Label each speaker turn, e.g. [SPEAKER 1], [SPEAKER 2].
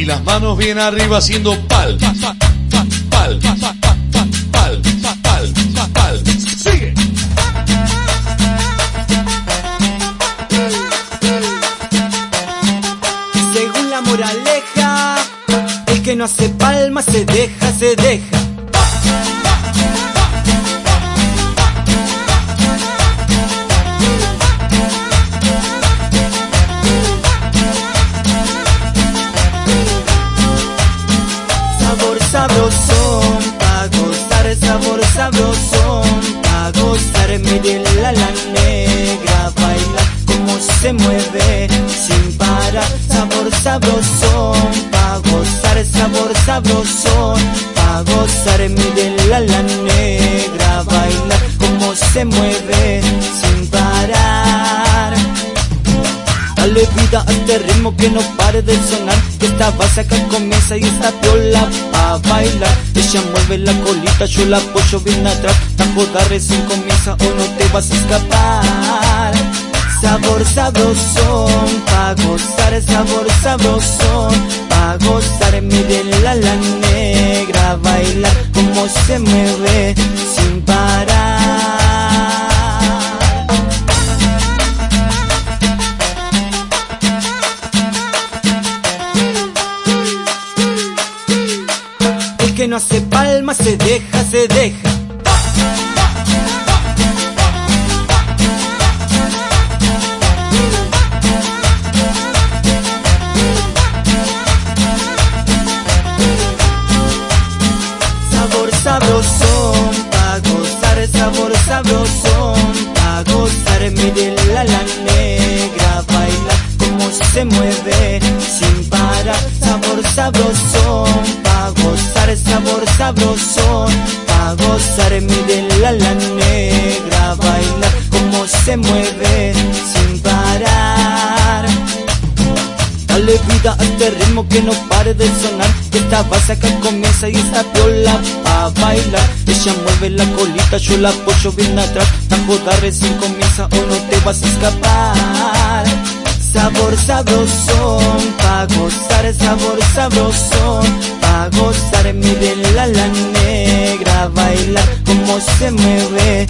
[SPEAKER 1] Y las manos bien arriba haciendo pal, pal, pal, pal, pal, pal, pal. Sigue.
[SPEAKER 2] Según la moraleja, el que no hace palma se deja, se deja. Sabrosón, pa' gozar sabor sabrosón, pa' gozar miren la la negra, baila como se mueve sin parar, sabor sabrosón, pa' gozar sabor sabrosón, pa' gozar miren la la negra, baila como se mueve Dale vida a este ritmo que no pare de sonar. Esta base acá comienza y esta piola pa' bailar. Ella mueve la colita, yo la apoyo bien atrás. La recién comienza o no te vas a escapar. Sabor sabrosón, pa' gozar sabor sabrosón Pa' gozar, mírenla la negra Bailar como se mueve que no hace palma se deja, se deja. Sabor sabrosón, pa' gozar sabor sabrosón, pa' gozar miren la la negra, baila como se mueve sin parar, sabor sabrosón, pa' sabor sabrosón, pa' gozar miren la la negra, baila como se mueve sin parar. Dale vida a este ritmo que no pare de sonar Que esta base acá comienza y esta piola pa' bailar Ella mueve la colita, yo la apoyo bien atrás La joda recién comienza o no te vas a escapar Sabor sabrosón, pa' gozar sabor sabrosón Pa' gozar, miren la la negra Bailar como se mueve